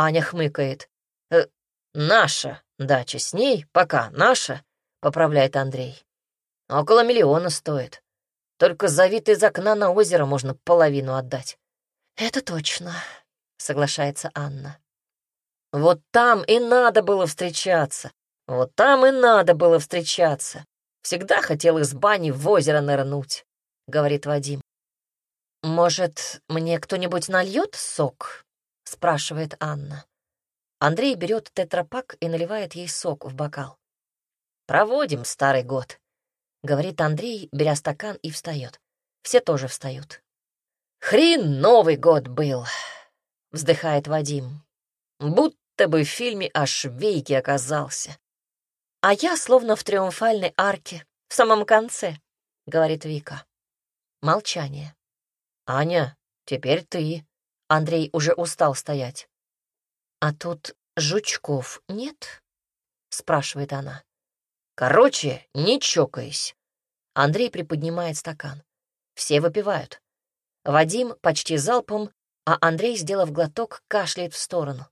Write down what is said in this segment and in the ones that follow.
Аня хмыкает. «Э, «Наша дача с ней, пока наша», — поправляет Андрей. «Около миллиона стоит. Только за вид из окна на озеро можно половину отдать». «Это точно», — соглашается Анна. «Вот там и надо было встречаться. Вот там и надо было встречаться. Всегда хотел из бани в озеро нырнуть», — говорит Вадим. «Может, мне кто-нибудь нальет сок?» — спрашивает Анна. Андрей берет тетрапак и наливает ей сок в бокал. «Проводим старый год», — говорит Андрей, беря стакан и встает. Все тоже встают. «Хрен Новый год был», — вздыхает Вадим. «Будто бы в фильме о швейке оказался». «А я словно в триумфальной арке, в самом конце», — говорит Вика. Молчание. «Аня, теперь ты». Андрей уже устал стоять. «А тут жучков нет?» — спрашивает она. «Короче, не чокаясь». Андрей приподнимает стакан. Все выпивают. Вадим почти залпом, а Андрей, сделав глоток, кашляет в сторону.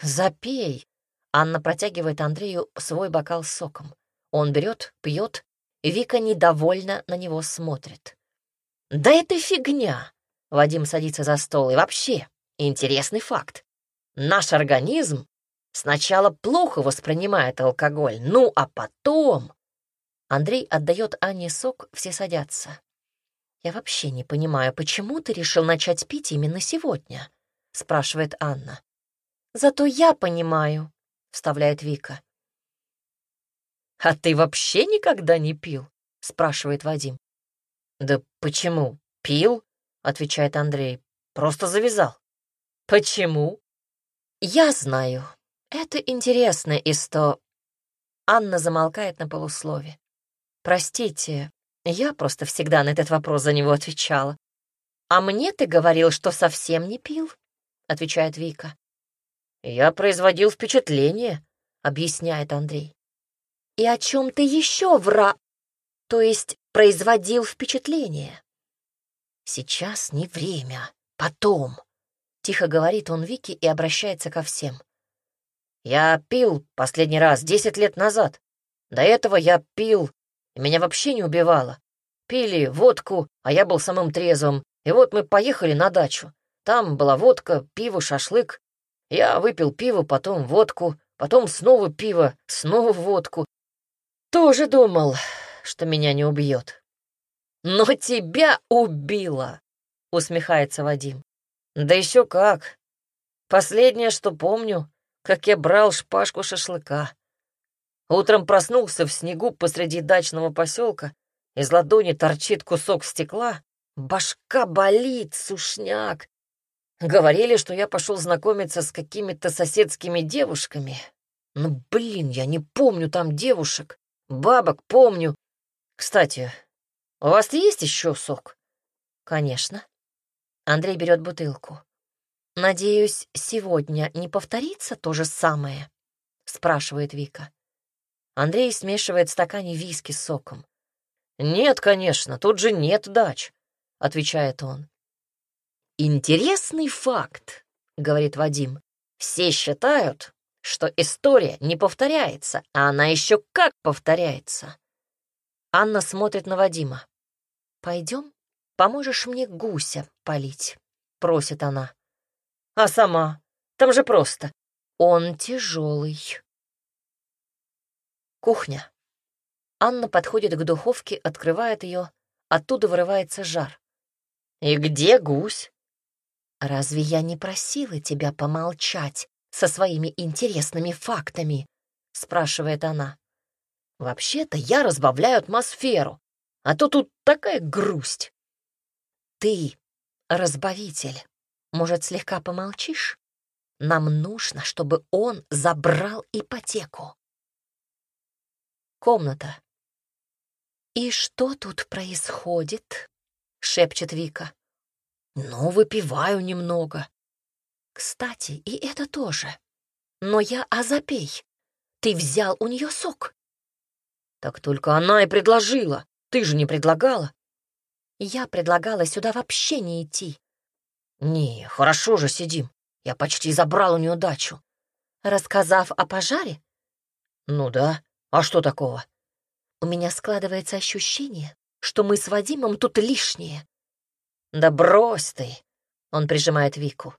«Запей!» Анна протягивает Андрею свой бокал с соком. Он берет, пьет, Вика недовольно на него смотрит. «Да это фигня!» Вадим садится за стол. «И вообще, интересный факт. Наш организм сначала плохо воспринимает алкоголь, ну а потом...» Андрей отдает Ане сок, все садятся. «Я вообще не понимаю, почему ты решил начать пить именно сегодня?» — спрашивает Анна. «Зато я понимаю», — вставляет Вика. «А ты вообще никогда не пил?» — спрашивает Вадим. «Да почему? Пил?» — отвечает Андрей. «Просто завязал». «Почему?» «Я знаю. Это интересно, Исто...» Анна замолкает на полуслове. «Простите, я просто всегда на этот вопрос за него отвечала. А мне ты говорил, что совсем не пил?» — отвечает Вика. «Я производил впечатление», — объясняет Андрей. «И о чем ты еще вра...» То есть производил впечатление. Сейчас не время, потом. Тихо говорит он Вике и обращается ко всем. Я пил последний раз десять лет назад. До этого я пил, и меня вообще не убивало. Пили водку, а я был самым трезвым. И вот мы поехали на дачу. Там была водка, пиво, шашлык. Я выпил пиво, потом водку, потом снова пиво, снова водку. Тоже думал, что меня не убьет. «Но тебя убило!» — усмехается Вадим. «Да еще как! Последнее, что помню, как я брал шпажку шашлыка. Утром проснулся в снегу посреди дачного поселка, из ладони торчит кусок стекла, башка болит, сушняк. Говорили, что я пошел знакомиться с какими-то соседскими девушками. Ну, блин, я не помню там девушек. Бабок помню. Кстати, у вас есть еще сок? Конечно. Андрей берет бутылку. Надеюсь, сегодня не повторится то же самое? Спрашивает Вика. Андрей смешивает в стакане виски с соком. «Нет, конечно, тут же нет дач», — отвечает он. «Интересный факт», — говорит Вадим. «Все считают, что история не повторяется, а она еще как повторяется. Анна смотрит на Вадима. «Пойдем, поможешь мне гуся полить», — просит она. «А сама? Там же просто. Он тяжелый». Кухня. Анна подходит к духовке, открывает ее, оттуда вырывается жар. «И где гусь?» «Разве я не просила тебя помолчать?» со своими интересными фактами?» — спрашивает она. «Вообще-то я разбавляю атмосферу, а то тут такая грусть». «Ты разбавитель. Может, слегка помолчишь? Нам нужно, чтобы он забрал ипотеку». Комната. «И что тут происходит?» — шепчет Вика. «Ну, выпиваю немного. Кстати, и это тоже. Но я Азапей. Ты взял у нее сок. Так только она и предложила. Ты же не предлагала. Я предлагала сюда вообще не идти. Не, хорошо же сидим. Я почти забрал у нее дачу. Рассказав о пожаре? Ну да. А что такого? У меня складывается ощущение, что мы с Вадимом тут лишние. Да брось ты. Он прижимает Вику.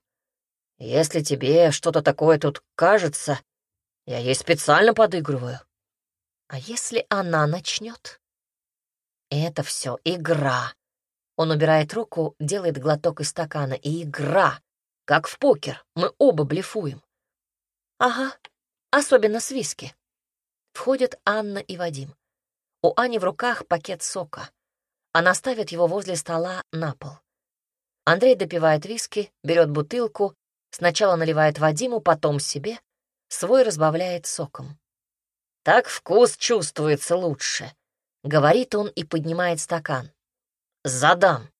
Если тебе что-то такое тут кажется, я ей специально подыгрываю. А если она начнет? Это все игра. Он убирает руку, делает глоток из стакана. И игра. Как в покер. Мы оба блефуем. Ага, особенно с виски. Входят Анна и Вадим. У Ани в руках пакет сока. Она ставит его возле стола на пол. Андрей допивает виски, берет бутылку, сначала наливает Вадиму, потом себе, свой разбавляет соком. «Так вкус чувствуется лучше», — говорит он и поднимает стакан. «Задам».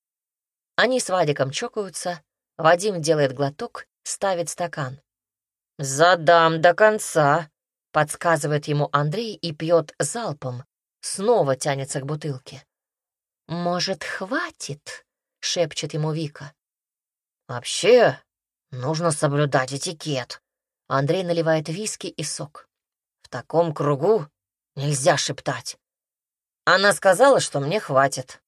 Они с Вадиком чокаются, Вадим делает глоток, ставит стакан. «Задам до конца», — подсказывает ему Андрей и пьет залпом, снова тянется к бутылке. «Может, хватит?» — шепчет ему Вика. «Вообще, нужно соблюдать этикет». Андрей наливает виски и сок. «В таком кругу нельзя шептать. Она сказала, что мне хватит».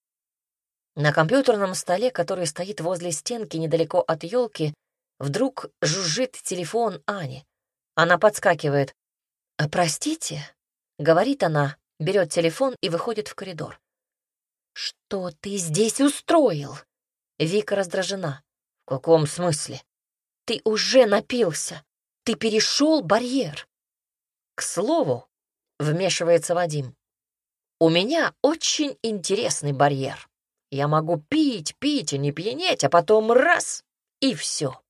На компьютерном столе, который стоит возле стенки недалеко от елки, вдруг жужжит телефон Ани. Она подскакивает. «А, «Простите», — говорит она, берет телефон и выходит в коридор. «Что ты здесь устроил?» Вика раздражена. «В каком смысле?» «Ты уже напился. Ты перешел барьер». «К слову», — вмешивается Вадим, «у меня очень интересный барьер. Я могу пить, пить и не пьянеть, а потом раз — и все».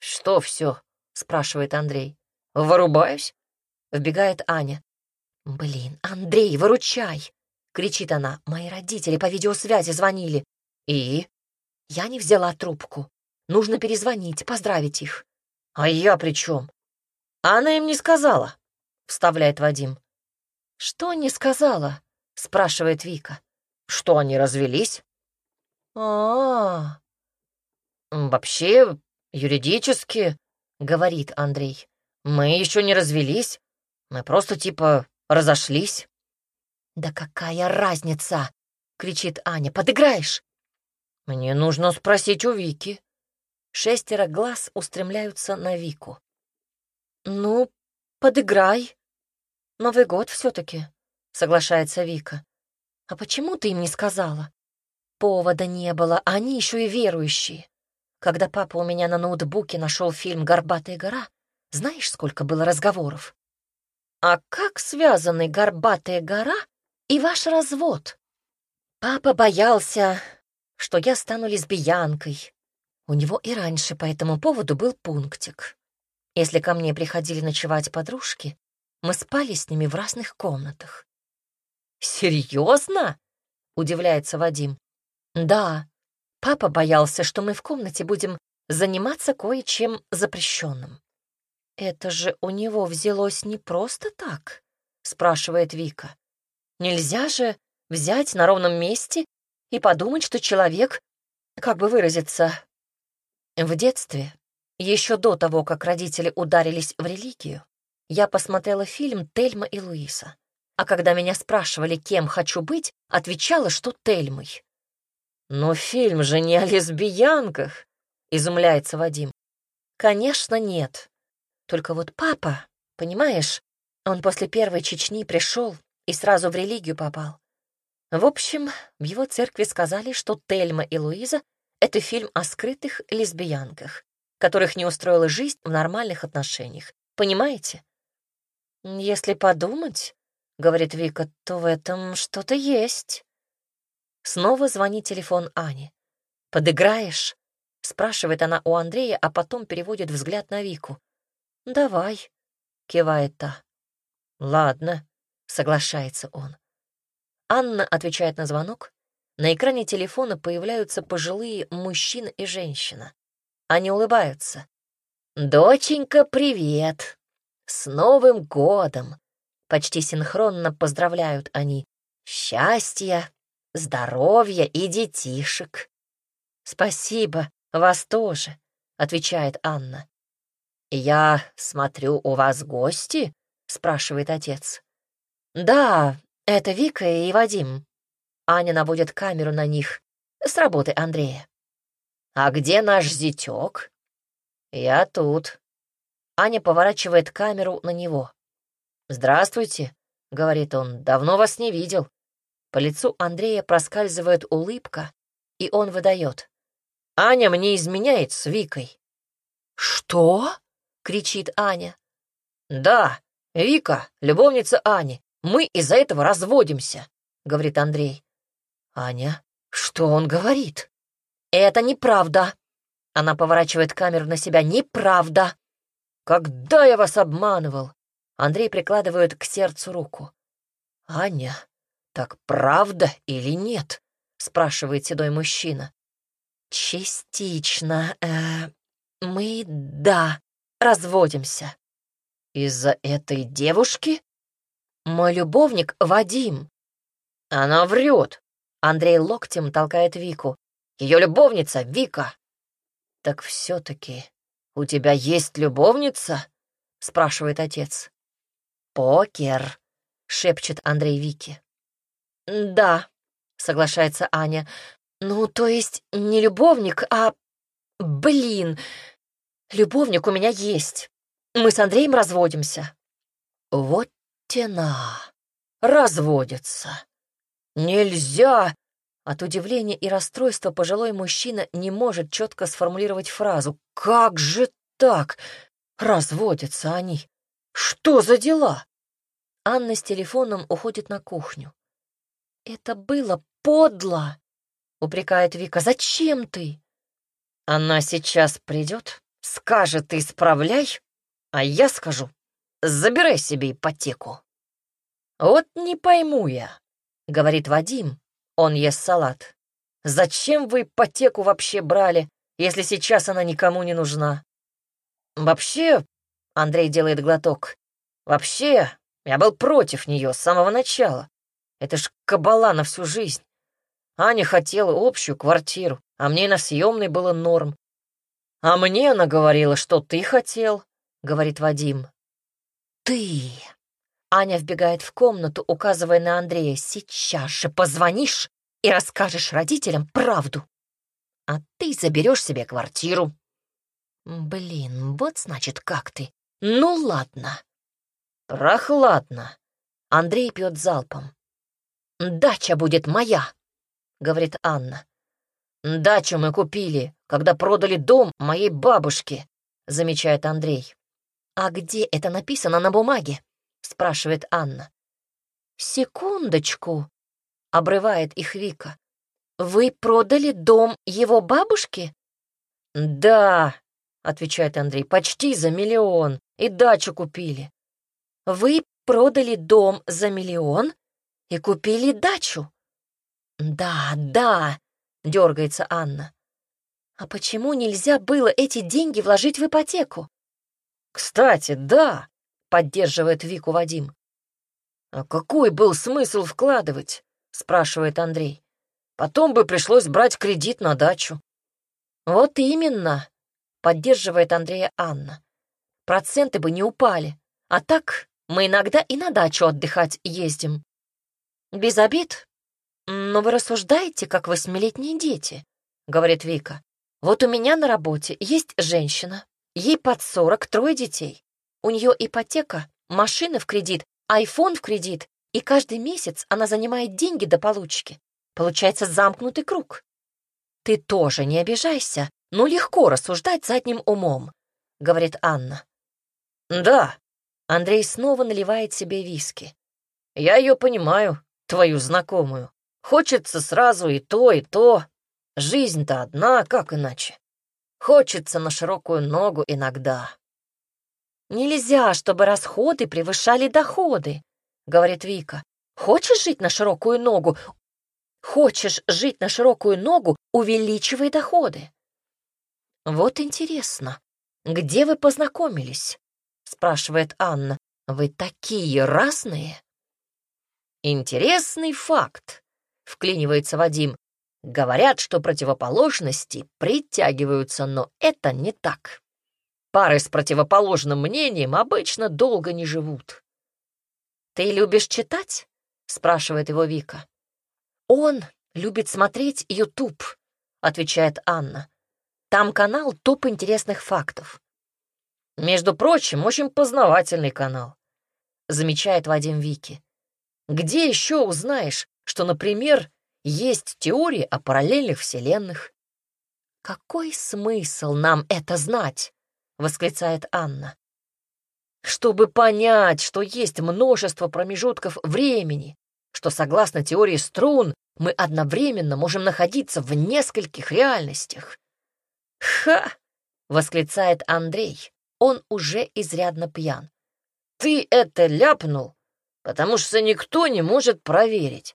«Что все?» — спрашивает Андрей. «Вырубаюсь?» — вбегает Аня. «Блин, Андрей, выручай!» — кричит она. «Мои родители по видеосвязи звонили». «И?» «Я не взяла трубку. Нужно перезвонить, поздравить их». «А я при чем?» «Она им не сказала», — вставляет Вадим. «Что не сказала?» — спрашивает Вика. «Что они развелись?» «А-а-а!» «Вообще, юридически», — говорит Андрей, — «мы еще не развелись. Мы просто типа разошлись». «Да какая разница?» — кричит Аня. «Подыграешь?» «Мне нужно спросить у Вики». Шестеро глаз устремляются на Вику. «Ну, подыграй. Новый год все таки соглашается Вика. «А почему ты им не сказала?» «Повода не было, они еще и верующие. Когда папа у меня на ноутбуке нашел фильм «Горбатая гора», знаешь, сколько было разговоров? А как связаны «Горбатая гора» и ваш развод? Папа боялся, что я стану лесбиянкой. У него и раньше по этому поводу был пунктик. Если ко мне приходили ночевать подружки, мы спали с ними в разных комнатах. «Серьезно?» — удивляется Вадим. «Да, папа боялся, что мы в комнате будем заниматься кое-чем запрещенным. «Это же у него взялось не просто так?» — спрашивает Вика. «Нельзя же взять на ровном месте и подумать, что человек, как бы выразиться, в детстве, еще до того, как родители ударились в религию, я посмотрела фильм «Тельма и Луиса». А когда меня спрашивали, кем хочу быть, отвечала, что Тельмой. «Но фильм же не о лесбиянках», — изумляется Вадим. «Конечно, нет. Только вот папа, понимаешь, он после первой Чечни пришел и сразу в религию попал. В общем, в его церкви сказали, что «Тельма и Луиза» — это фильм о скрытых лесбиянках, которых не устроила жизнь в нормальных отношениях. Понимаете? «Если подумать, — говорит Вика, — то в этом что-то есть». Снова звонит телефон Ани. «Подыграешь?» — спрашивает она у Андрея, а потом переводит взгляд на Вику. «Давай», — кивает та. «Ладно», — соглашается он. Анна отвечает на звонок. На экране телефона появляются пожилые мужчина и женщина. Они улыбаются. «Доченька, привет! С Новым годом!» Почти синхронно поздравляют они. «Счастья, здоровья и детишек!» «Спасибо, вас тоже!» — отвечает Анна. «Я смотрю, у вас гости?» — спрашивает отец. «Да, это Вика и Вадим». Аня наводит камеру на них с работы Андрея. «А где наш зятёк?» «Я тут». Аня поворачивает камеру на него. «Здравствуйте», — говорит он, — «давно вас не видел». По лицу Андрея проскальзывает улыбка, и он выдает. «Аня мне изменяет с Викой». «Что?» — кричит Аня. «Да, Вика, любовница Ани. Мы из-за этого разводимся», — говорит Андрей. «Аня, что он говорит?» «Это неправда». Она поворачивает камеру на себя. «Неправда». «Когда я вас обманывал?» Андрей прикладывает к сердцу руку. «Аня, так правда или нет?» — спрашивает седой мужчина. «Частично. Э, мы, да, разводимся. Из-за этой девушки? Мой любовник Вадим. Она врет. Андрей локтем толкает Вику. Ее любовница Вика. Так все-таки у тебя есть любовница? Спрашивает отец. Покер, шепчет Андрей Вике. Да, соглашается Аня. Ну, то есть не любовник, а... Блин, Любовник у меня есть. Мы с Андреем разводимся». «Вот тена. Разводятся. Нельзя!» От удивления и расстройства пожилой мужчина не может четко сформулировать фразу. «Как же так? Разводятся они. Что за дела?» Анна с телефоном уходит на кухню. «Это было подло!» — упрекает Вика. «Зачем ты?» «Она сейчас придет, Скажет, исправляй, а я скажу, забирай себе ипотеку. Вот не пойму я, говорит Вадим, он ест салат. Зачем вы ипотеку вообще брали, если сейчас она никому не нужна? Вообще, Андрей делает глоток, вообще я был против нее с самого начала. Это ж кабала на всю жизнь. Аня хотела общую квартиру, а мне на съемной было норм. «А мне она говорила, что ты хотел», — говорит Вадим. «Ты!» Аня вбегает в комнату, указывая на Андрея. «Сейчас же позвонишь и расскажешь родителям правду. А ты заберешь себе квартиру». «Блин, вот значит как ты. Ну ладно». «Прохладно». Андрей пьет залпом. «Дача будет моя», — говорит Анна. «Дачу мы купили, когда продали дом моей бабушке», — замечает Андрей. «А где это написано на бумаге?» — спрашивает Анна. «Секундочку», — обрывает их Вика. «Вы продали дом его бабушки?» «Да», — отвечает Андрей, — «почти за миллион, и дачу купили». «Вы продали дом за миллион и купили дачу?» «Да, да», — дергается Анна. «А почему нельзя было эти деньги вложить в ипотеку?» «Кстати, да», — поддерживает Вику Вадим. «А какой был смысл вкладывать?» — спрашивает Андрей. «Потом бы пришлось брать кредит на дачу». «Вот именно», — поддерживает Андрея Анна. «Проценты бы не упали. А так мы иногда и на дачу отдыхать ездим. Без обид, «Но вы рассуждаете, как восьмилетние дети», — говорит Вика. «Вот у меня на работе есть женщина, ей под сорок, трое детей. У нее ипотека, машина в кредит, айфон в кредит, и каждый месяц она занимает деньги до получки. Получается замкнутый круг. Ты тоже не обижайся, но легко рассуждать задним умом», — говорит Анна. «Да», — Андрей снова наливает себе виски. «Я ее понимаю, твою знакомую. Хочется сразу и то, и то. Жизнь-то одна, как иначе? Хочется на широкую ногу иногда. «Нельзя, чтобы расходы превышали доходы», — говорит Вика. «Хочешь жить на широкую ногу? Хочешь жить на широкую ногу, увеличивай доходы». «Вот интересно, где вы познакомились?» — спрашивает Анна. «Вы такие разные». «Интересный факт», — вклинивается Вадим. Говорят, что противоположности притягиваются, но это не так. Пары с противоположным мнением обычно долго не живут. «Ты любишь читать?» — спрашивает его Вика. «Он любит смотреть YouTube», — отвечает Анна. «Там канал топ интересных фактов». «Между прочим, очень познавательный канал», — замечает Вадим Вики. «Где еще узнаешь, что, например, есть теории о параллельных вселенных?» «Какой смысл нам это знать?» — восклицает Анна. «Чтобы понять, что есть множество промежутков времени, что, согласно теории струн, мы одновременно можем находиться в нескольких реальностях». «Ха!» — восклицает Андрей. Он уже изрядно пьян. «Ты это ляпнул, потому что никто не может проверить».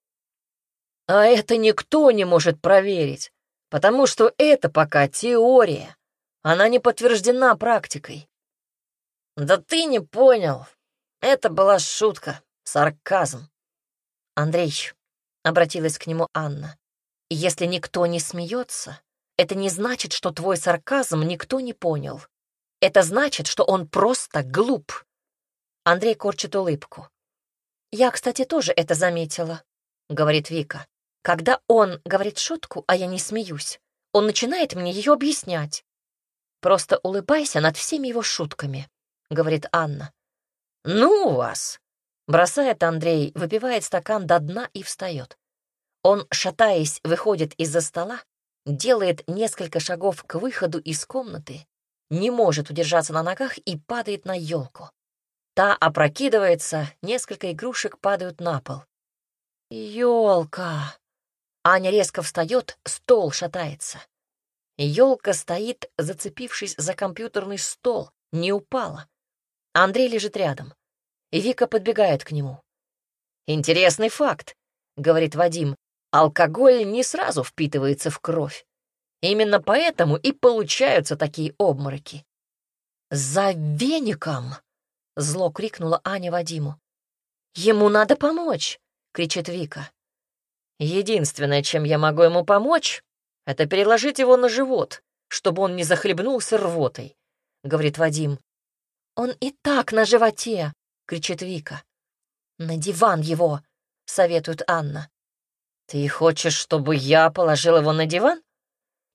«А это никто не может проверить, потому что это пока теория. Она не подтверждена практикой». «Да ты не понял. Это была шутка, сарказм». «Андрей», — обратилась к нему Анна, — «если никто не смеется, это не значит, что твой сарказм никто не понял. Это значит, что он просто глуп». Андрей корчит улыбку. «Я, кстати, тоже это заметила», — говорит Вика. «Когда он говорит шутку, а я не смеюсь, он начинает мне ее объяснять. Просто улыбайся над всеми его шутками», — говорит Анна. «Ну вас!» Бросает Андрей, выпивает стакан до дна и встает. Он, шатаясь, выходит из-за стола, делает несколько шагов к выходу из комнаты, не может удержаться на ногах и падает на елку. Та опрокидывается, несколько игрушек падают на пол. Елка! Аня резко встает, стол шатается. Елка стоит, зацепившись за компьютерный стол, не упала. Андрей лежит рядом. Вика подбегает к нему. «Интересный факт», — говорит Вадим. «Алкоголь не сразу впитывается в кровь. Именно поэтому и получаются такие обмороки». «За веником!» — зло крикнула Аня Вадиму. «Ему надо помочь!» — кричит Вика. «Единственное, чем я могу ему помочь, это переложить его на живот, чтобы он не захлебнулся рвотой», — говорит Вадим. «Он и так на животе!» — кричит Вика. «На диван его!» — советует Анна. «Ты хочешь, чтобы я положил его на диван?»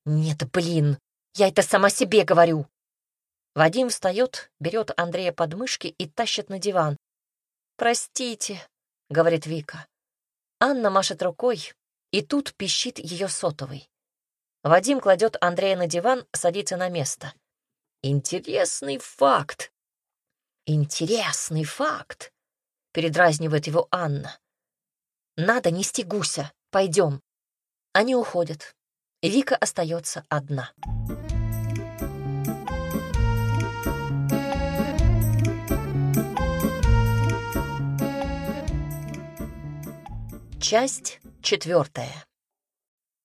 «Нет, блин, я это сама себе говорю!» Вадим встает, берет Андрея под мышки и тащит на диван. «Простите», — говорит Вика. Анна машет рукой, и тут пищит ее сотовый. Вадим кладет Андрея на диван, садится на место. «Интересный факт», «Интересный факт», — передразнивает его Анна. «Надо нести гуся, пойдем». Они уходят, Вика остается одна. Часть четвертая.